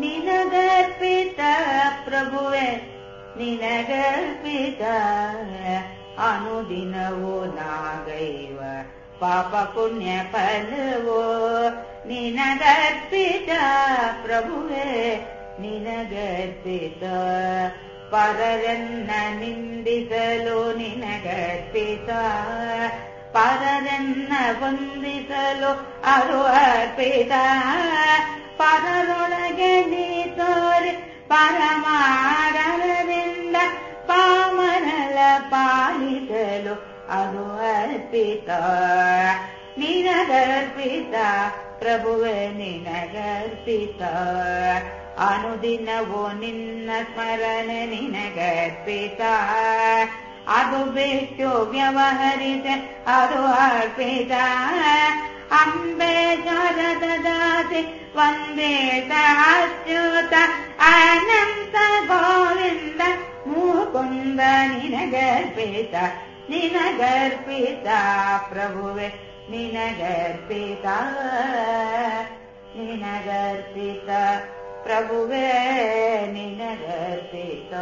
ನಿನಗರ್ಪಿತ ಪ್ರಭುವೆ ನಿನಗರ್ಪಿತ ಅನುದಿನವೋ ನಾಗೈವ ಪಾಪ ಪುಣ್ಯ ಫಲವೋ ನಿನಗರ್ಪಿತ ಪ್ರಭುವೆ ನಿನಗರ್ಪಿತ ಪರರನ್ನ ನಿಂದಿಸಲು ನಿನಗರ್ಪಿತ ಪರರನ್ನ ವಂದಿಸಲು ಅರು ಅರ್ಪಿತ ಪರರೊಳಗೆ ಪಾಲಿಸಲು ಅದು ಅರ್ಪಿತ ನಿನಗರ್ಪಿತ ಪ್ರಭುವೆ ನಿನಗರ್ಪಿತ ಅನುದಿನವೋ ನಿನ್ನ ಸ್ಮರಣೆ ನಿನಗರ್ಪಿತ ಅದು ಬಿಟ್ಟು ವ್ಯವಹರಿಸ ಅದು ಅರ್ಪಿತ ಅಂಬೆ ಶಾರದ ದಾಸಿ ವಂದೇ ಅಚ್ಯುತ ಅನಂತ ಗೋವಿಂದ ಮುಕುಂದ ನಿನಗರ್ಪಿತ ನಿನಗರ್ಪಿತ ಪ್ರಭುವೆ ನಿನಗರ್ಪಿತ ನಿನಗರ್ಪಿತ ಪ್ರಭುವೇ ನಿನಗರ್ಪಿತ